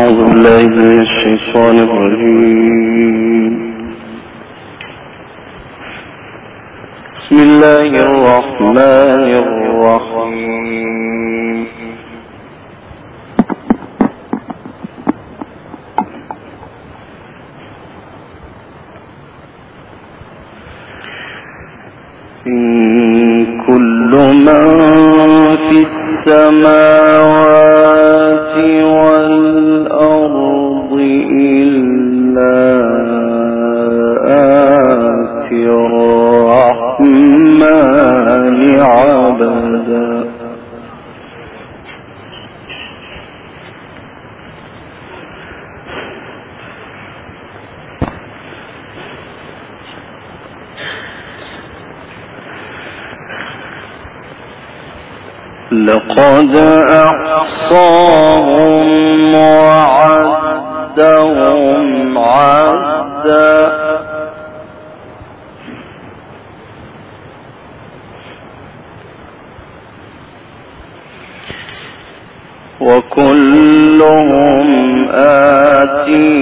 أعوذ بالله من الشيطان الرجيم. بسم الله الرحمن الرحيم. إن كل من في السماوات لقد أحصاهم وعدهم عدا. وكلهم آتيه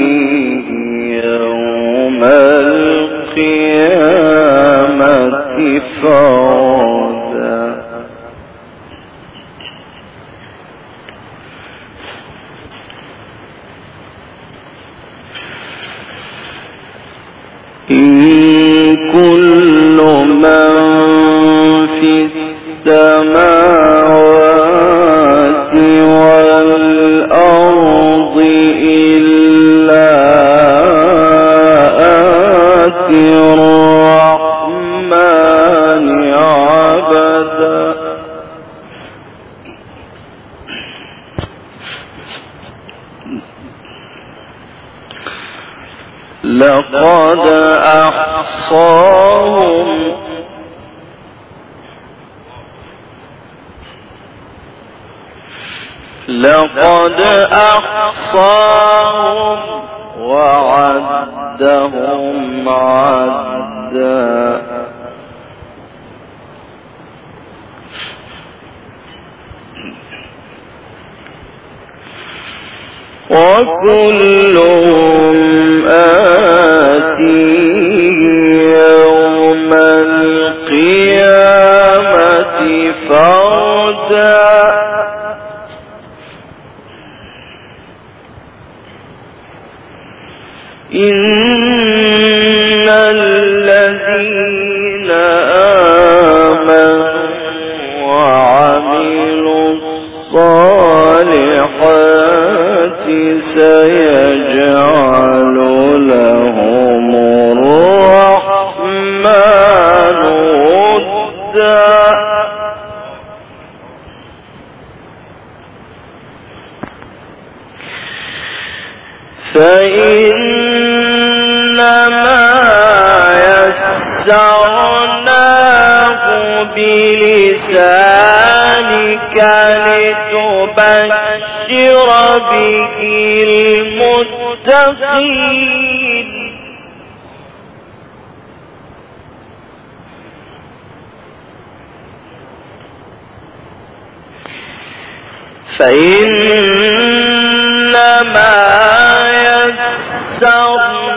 فإنما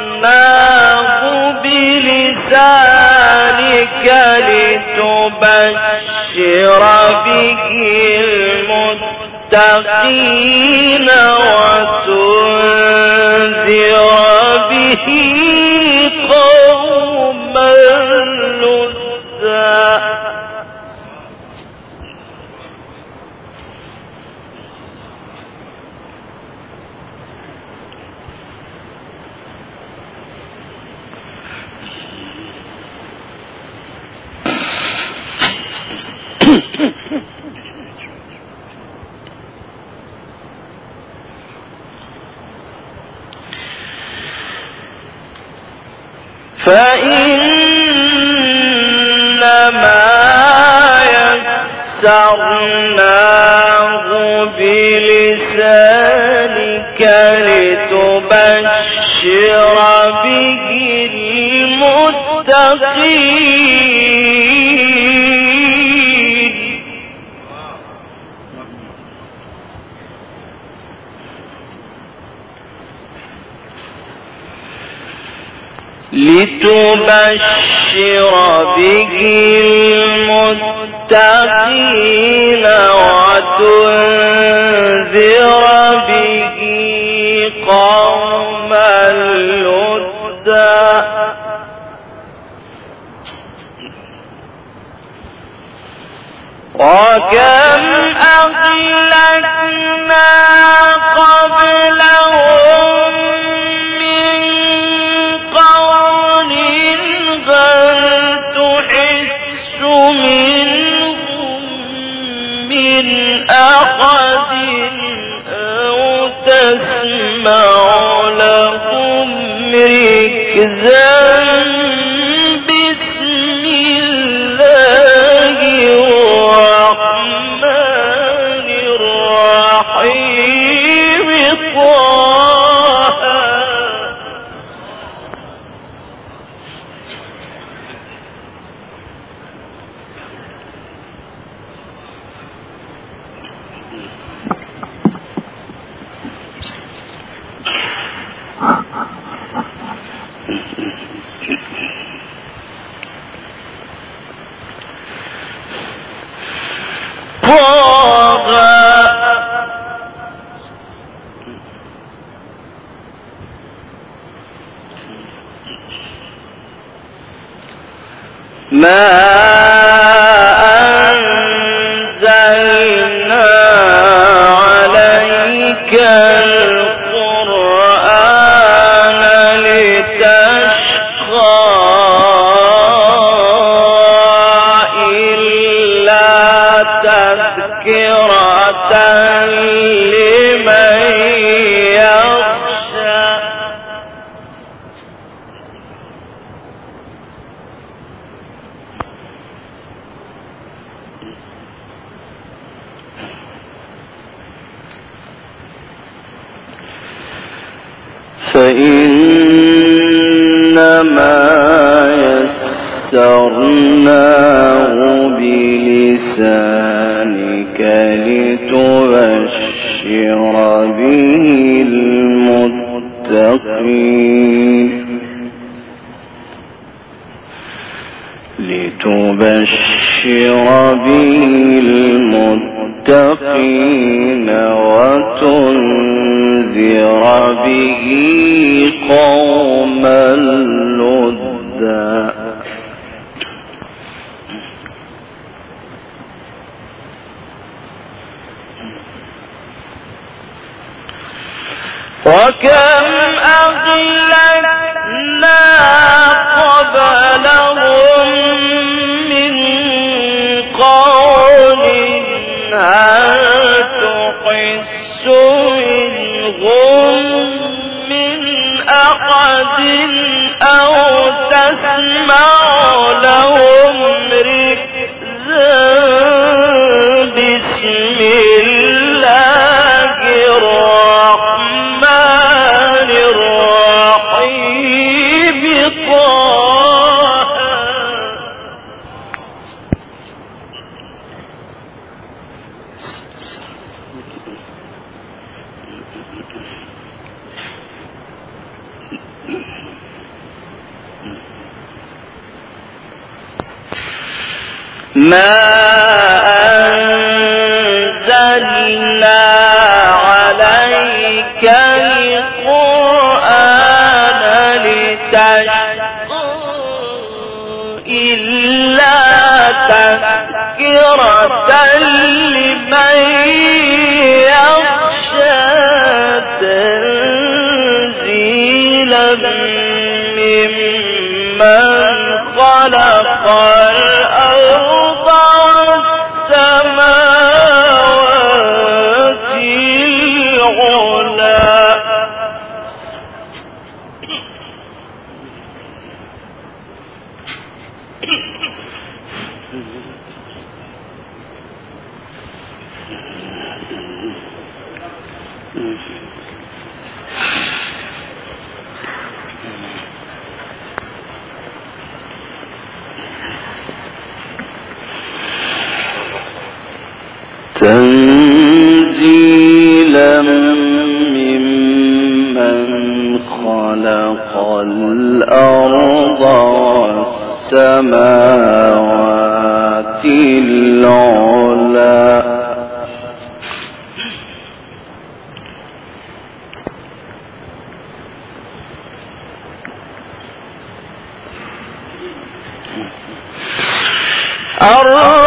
يسرناه بلسانك لتبشر به المتقين وتنذر به فسرناه بلسانك لتبشر به المتقين. لتبشر به المتقين. وتنذر به قوما لدا وكم أهلكنا قبلهم من قرن هل تحس من أحد تسمع لهم ركزا فإنما يسرناه بلسانك لتبشر به المتقين. لتبشر به المتقين وتنذر به قوما لدا. وكم أهلكنا قبلهم من قرن هل تحس أحد أو تسمع لهم ركزا بسم الله الرحمن الرحيم. طه. ما أنزلنا عليك القرآن لتشقى إلا تذكرة لمن ممن خلق الأرض فإنه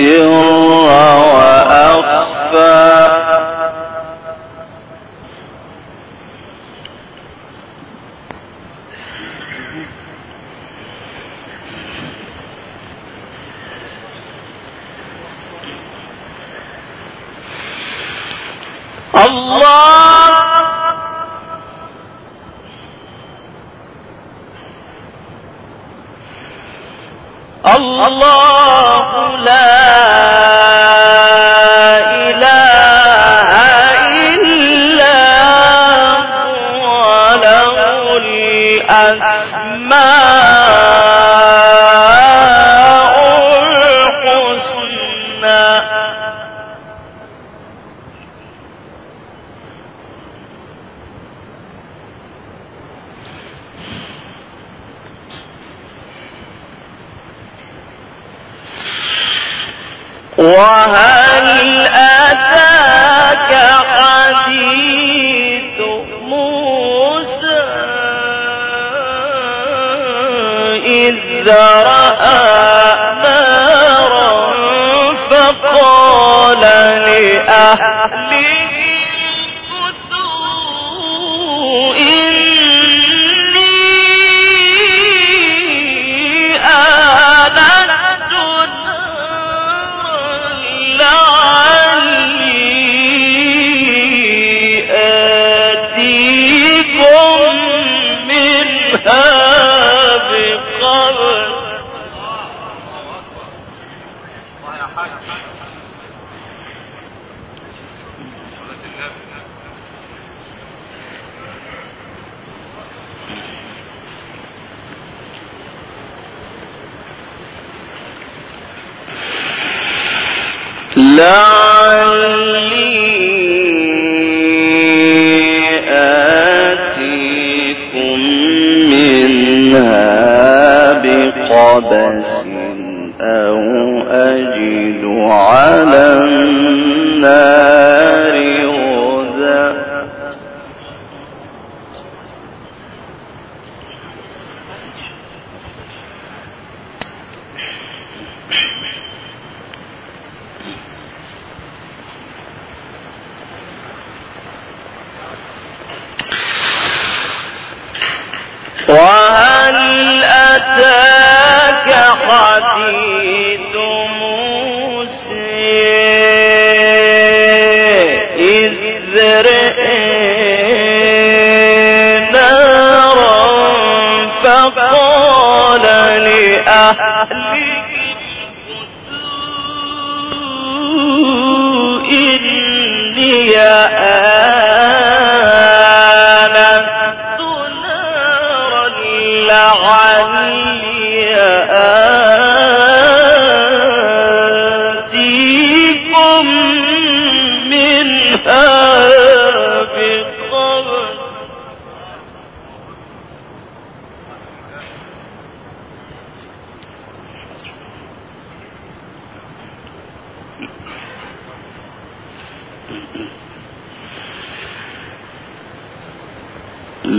السر وأخفى وهل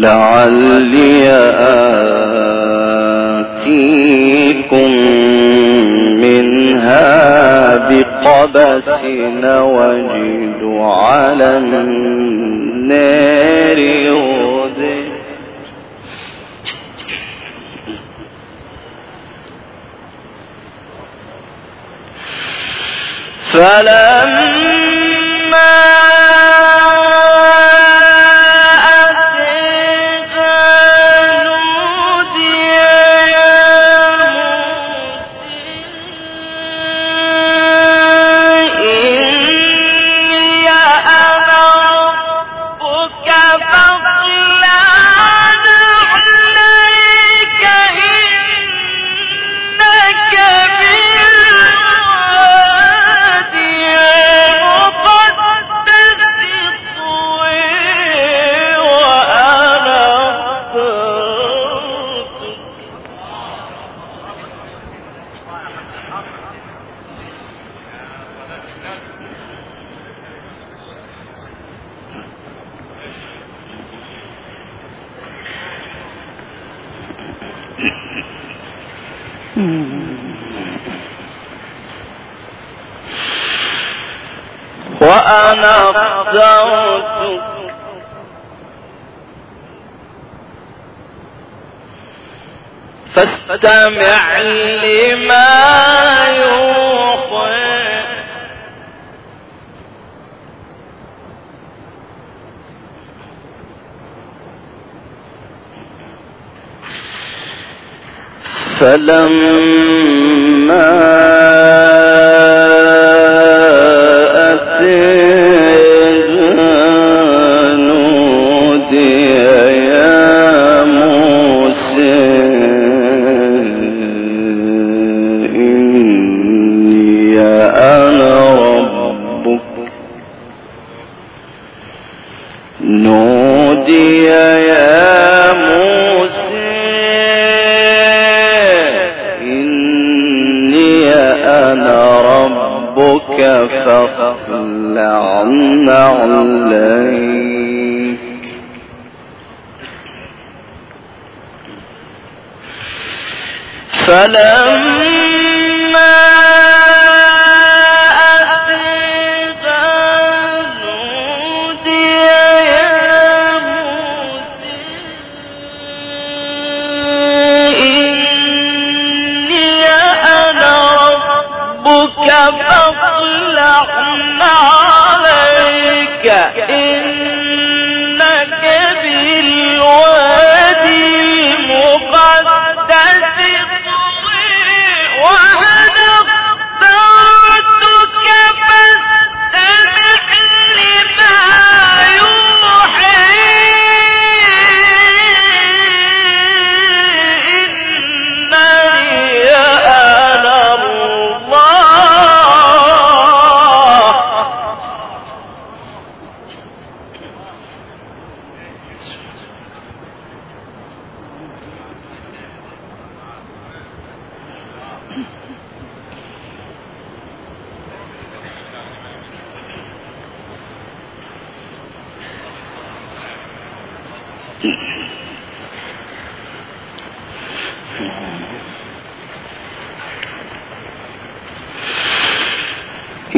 لعلي آتيكم منها بقبس نوجد على النار فلا فاستمع لما يوحى. فلما عليك فلما إن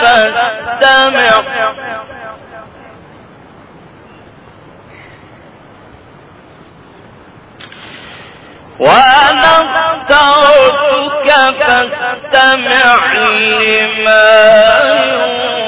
فاستمع وأنا اخترتك فاستمع لما يوقى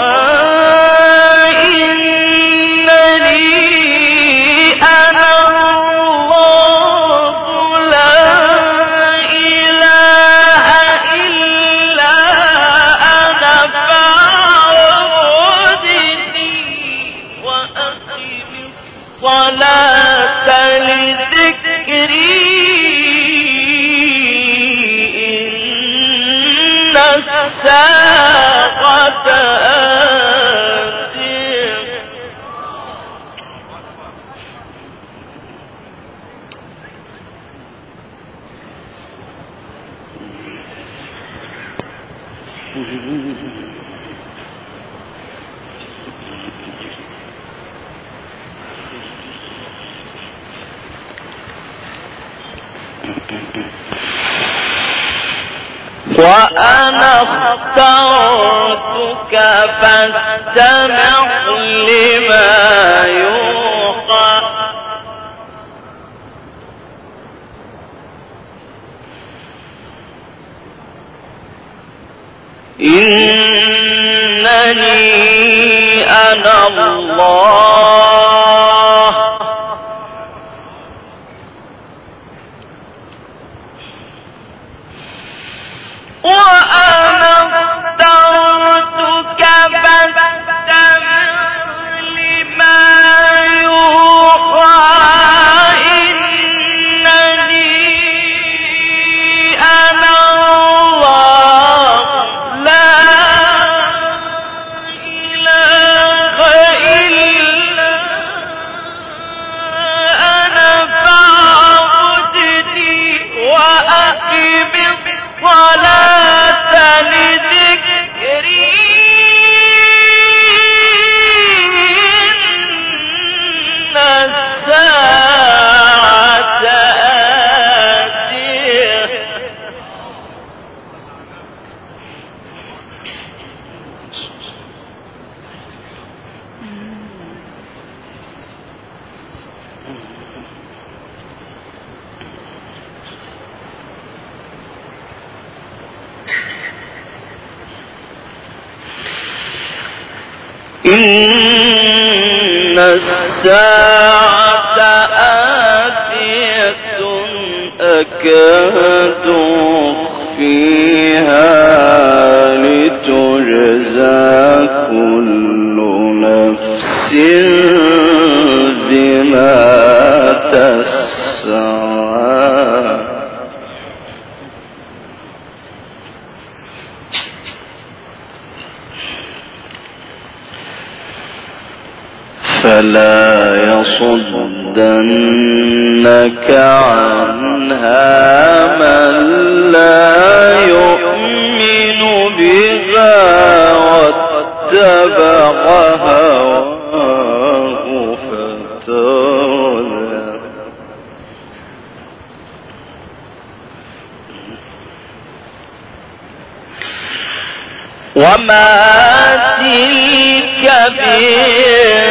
الله فلا يصدنك عنها من لا يؤمن بها واتبع هواه فتولى. وما تلك بيه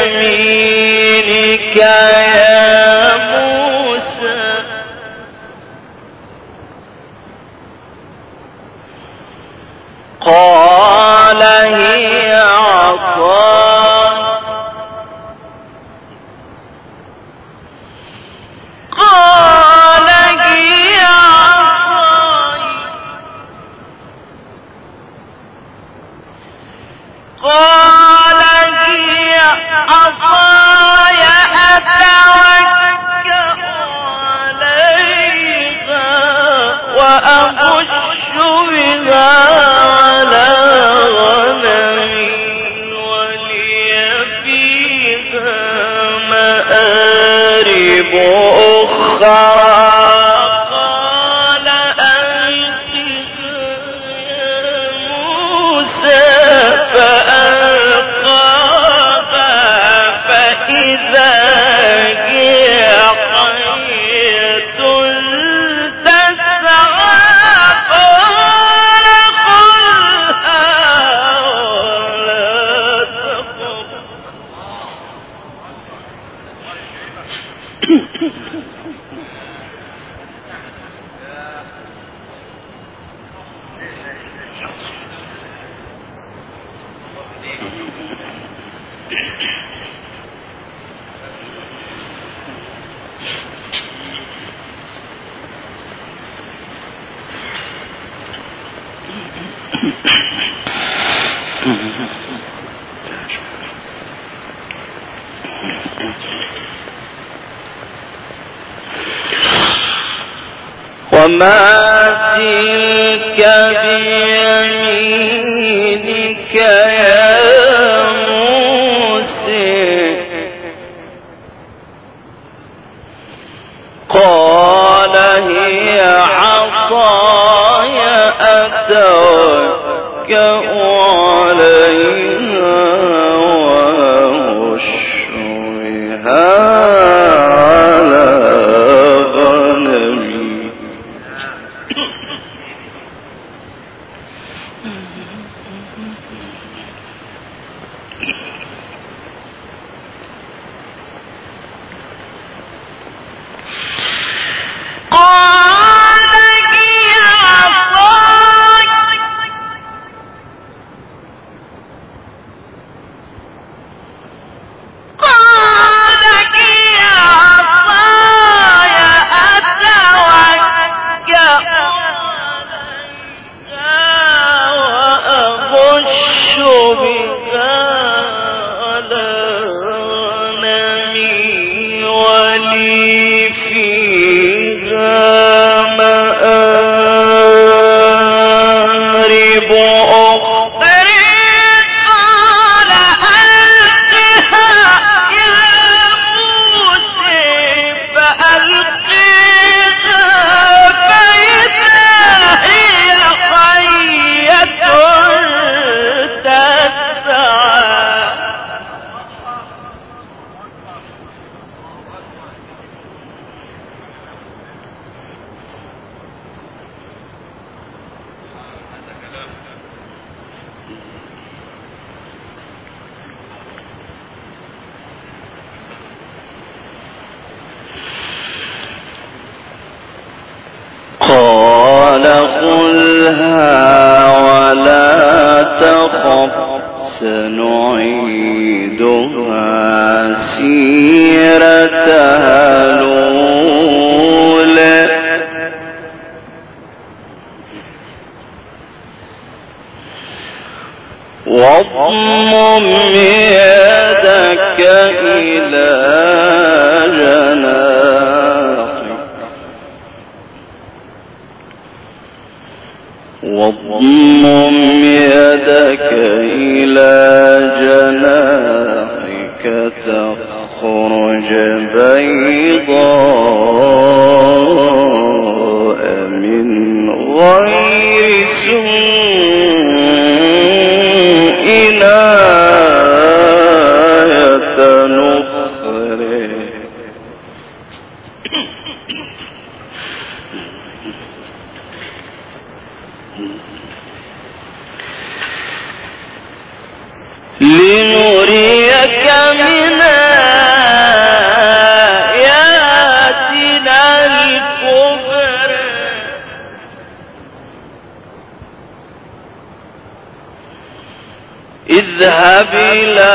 إلى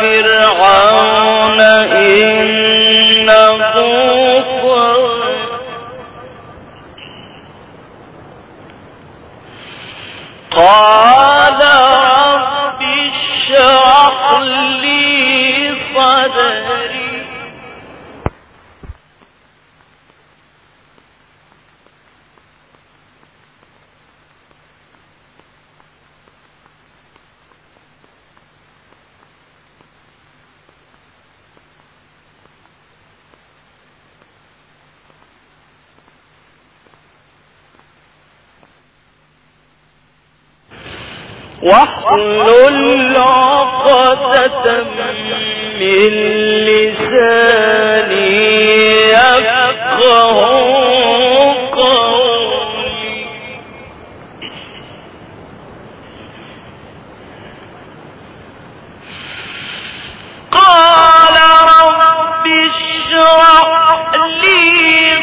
فرعون إنه قال واحلل عقدة من لساني يفقه قولي. قال اشرح لي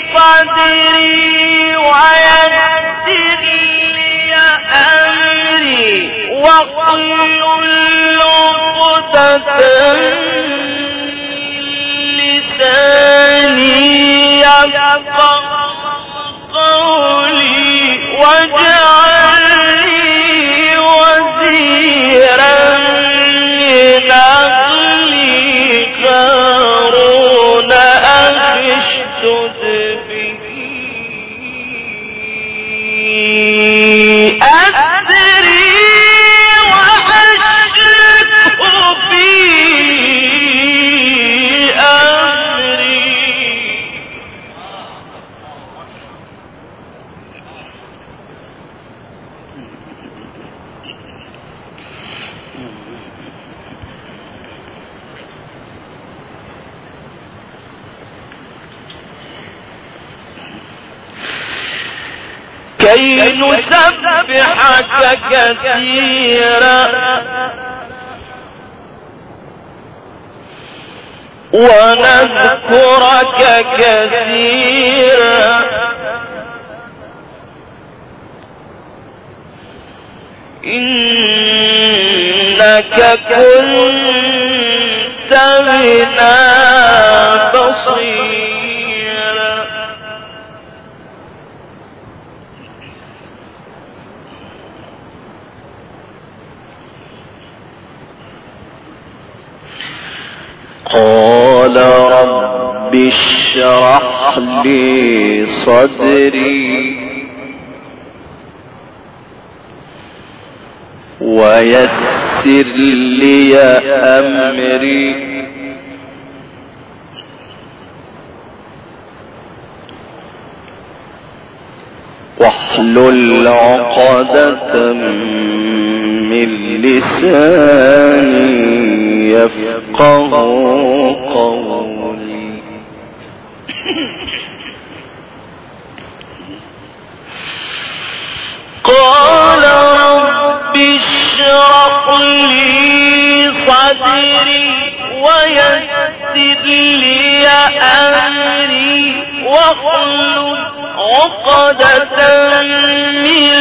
لي أمري. واحلل عقدة لساني يفقه قولي واجعل كثيرا. ونذكرك كثيرا. إنك كنت بنا بصيرا قال رب اشرح لي صدري ويسر لي أمري. واحلل عقدة من لساني. يفقه قولي. قال رب اشرح لي صدري ويسر لي أمري واحلل عقدة من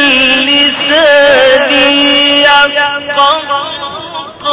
لساني يفقه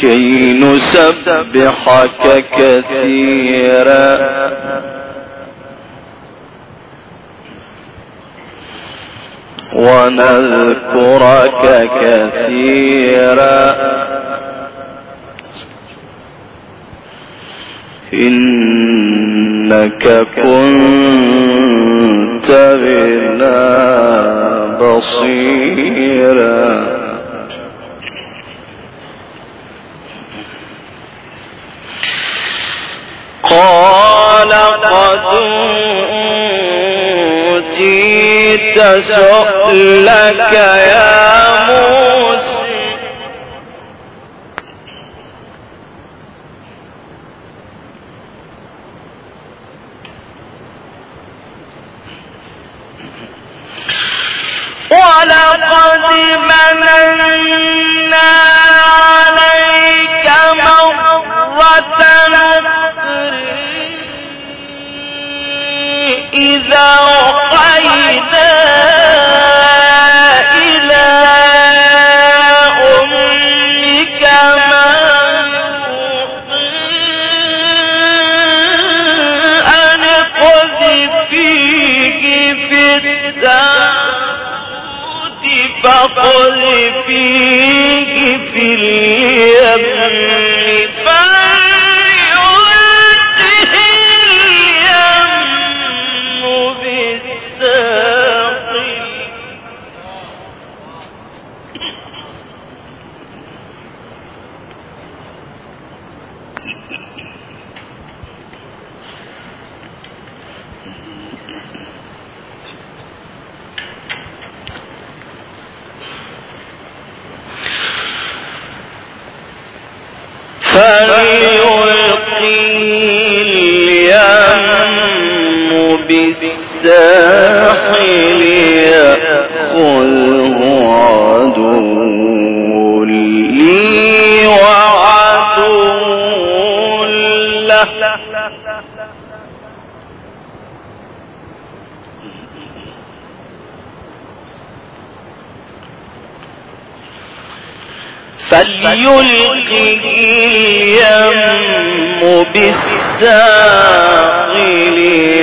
كي نسبحك كثيرا. ونذكرك كثيرا. إنك كنت بنا بصيرا. قال قد أوتيت سؤلك يا موسى. ولقد مننا عليك مرة أن اقذفيه في التابوت فاقذفيه في اليم فليلقه فليلقه اليم بالساحل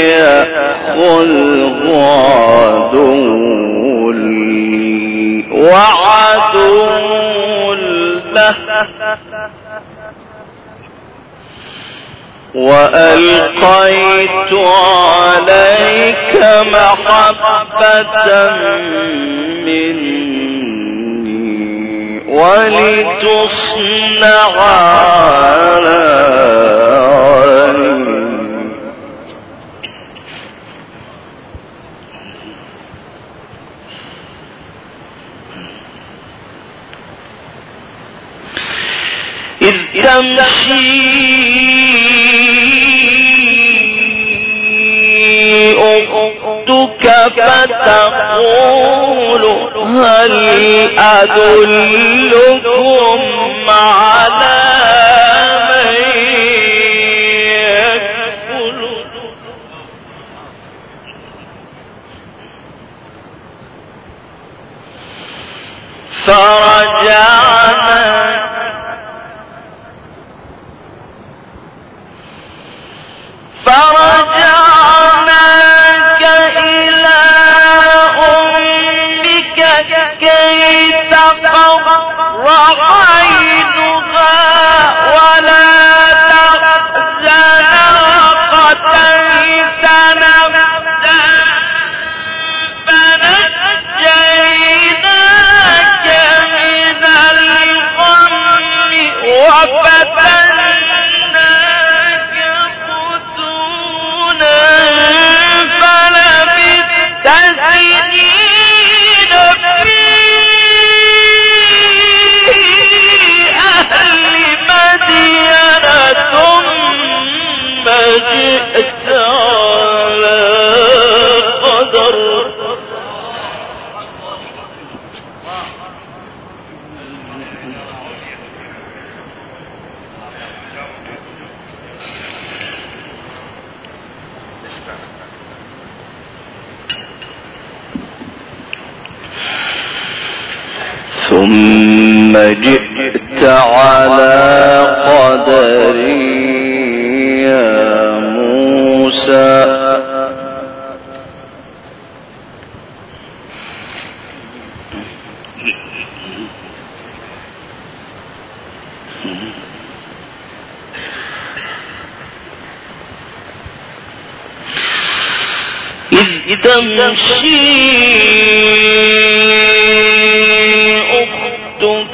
يأخذه عدو لي وعدو له وألقيت عليك محبة مني ولتصنع على إذ تمشي أختك فتقول هل أدلكم على من فرجعنا فرجعناك كي تقر عينها ولا تحزن قتلت نفسا فنجيناك من الغم وفتناك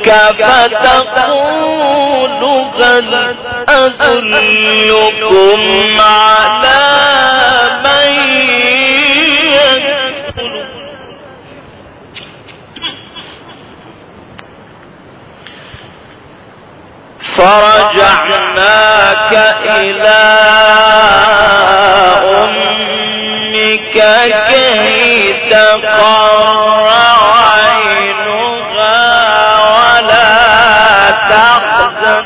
فتقول هل أدلكم على من فرجعناك إلى أمك كي تقر عينها ولا تحزن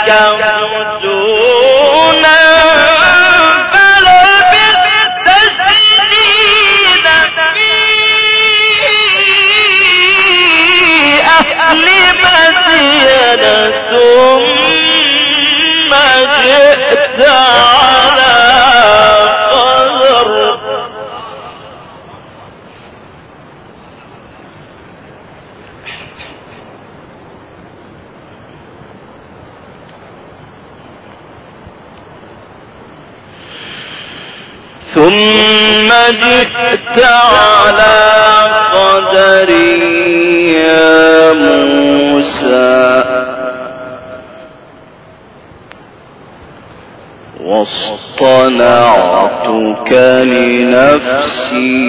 ثم جئت على قدري يا موسى. واصطنعتك لنفسي.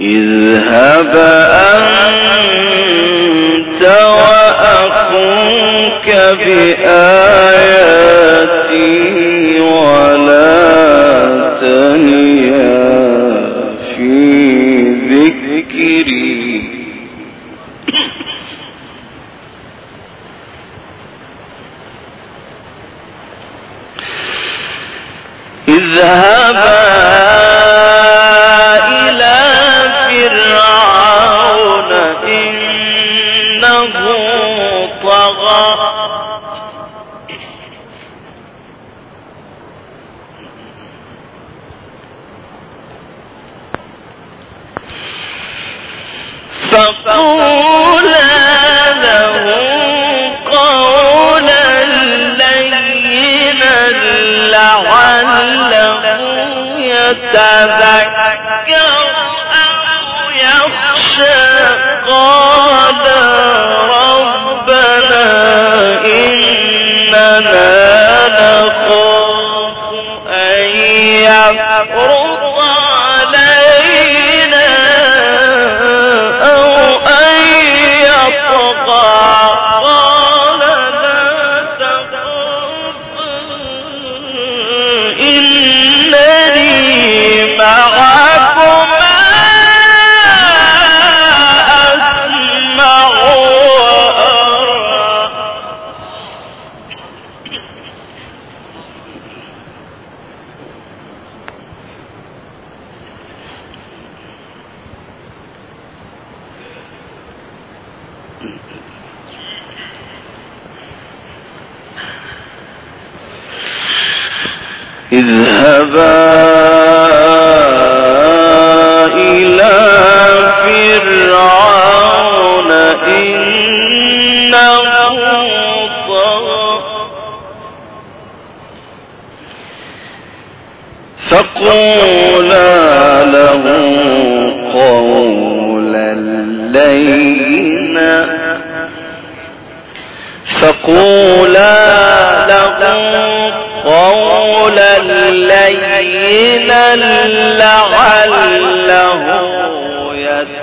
اذهب أنت وأخوك بآياتي ولا تنيا في ذكري. اذهبا يتذكر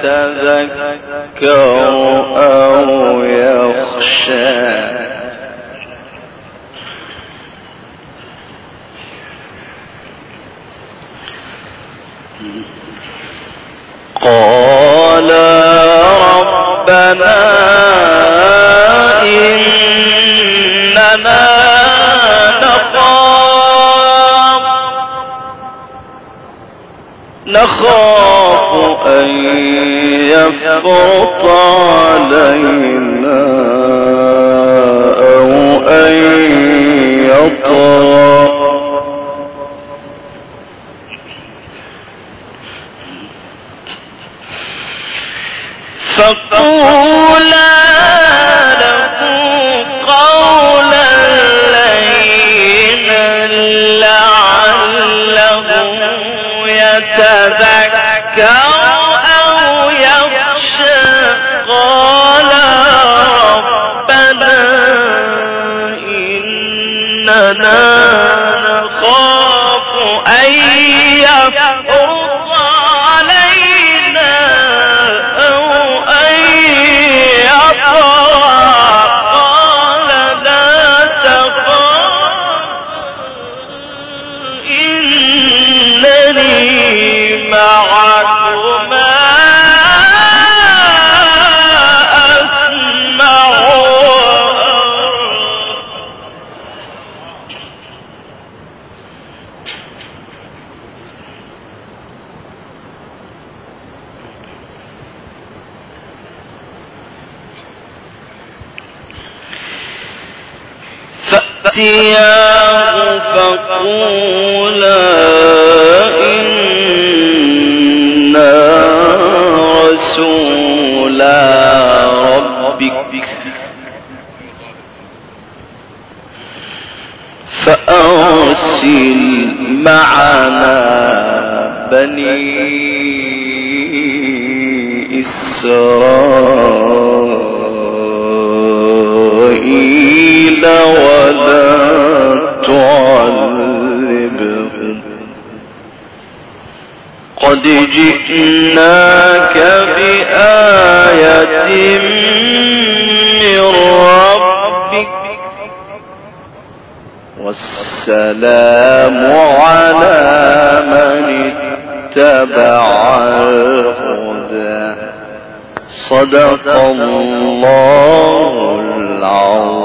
يتذكر أو يخشى. قال ربنا إننا نخاف. نخاف. أن يفرط علينا أو أن يطغى. فقولا له إننا نخاف أن يفرط علينا أو أن يطغى قال لا تخاف إنني معكما فأتياه فقولا إنا رسولا ربك. فأرسل معنا بني إسرائيل ولا قد جئناك بآية من ربك والسلام على من اتبع الهدى. صدق الله العظيم.